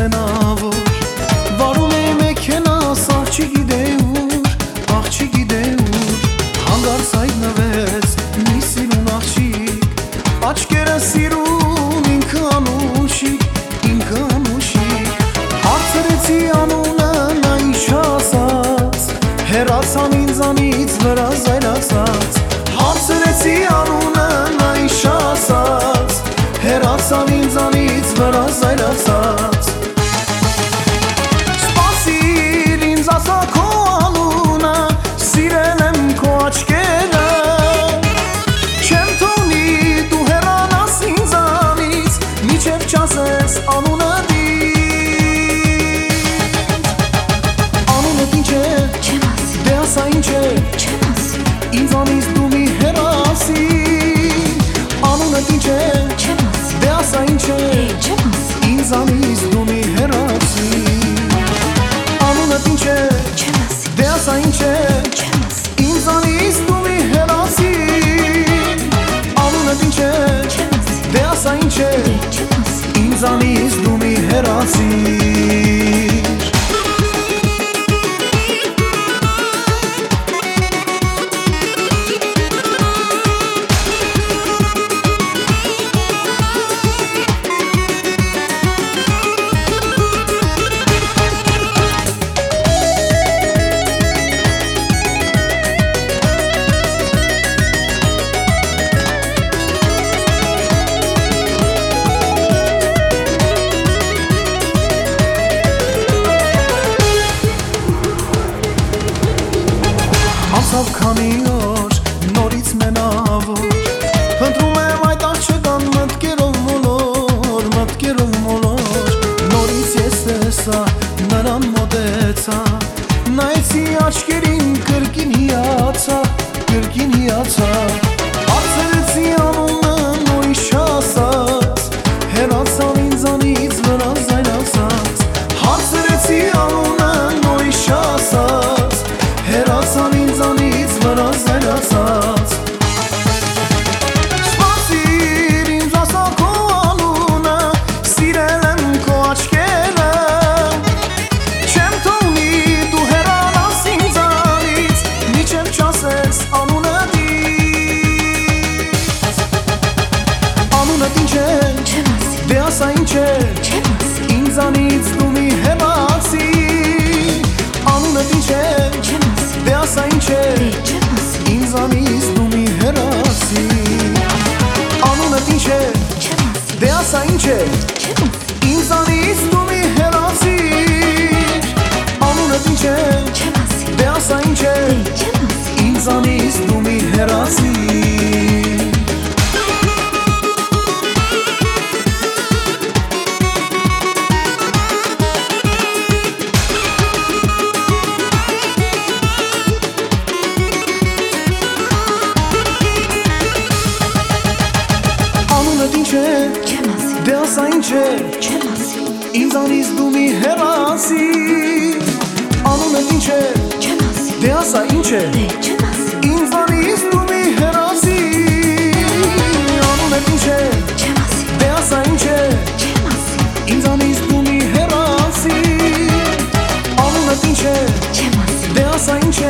մենավոր Վարում է մեքենա, սաղ չգիտե ուր, աղ չգիտե ուր Հանգարց հայտնվեց մի սիրուն աղջիկ Աչկերը սիրուն ինքը անուշիկ, ինքը անուշիկ Հարցրեցի անունը նա ինչ ասաց Հերացան ինձանից վրա զայլացած Անունդ ինչ է, չեմ ասի, դե ասա ինչ է չեմ ասի, Ինձանից դու մի հեռասի Անունդ ինչ է, չեմ ասի, դե ասա ինչ է չեմ ասի, Ինձանից դու մի հեռասի Անցավ քանի օր, նորից մենավոր Հնդրում եմ այդ աղջկան մտկերով մոլոր, մտկերով մոլոր Նորից ես տեսա, նրան մոտեցա Նայեցի աչկերին կրկին հիացա, կրկին հիացա ասի, Ինձանից դու ասա ինչ է չեմ ասի, Ինձանից դու մի հեռացի Անունդ ինչ է, չեմ ասի, դե ասա ինչ է չեմ ասի, Ինձանից դու մի հեռացի Անունդ ինչ է, չեմ ասի, դե ասա ինչ է չեմ ասի, Ինձանից դու մի հեռացի Անունդ ինչ է, չեմ ասի, դե ասա ինչ է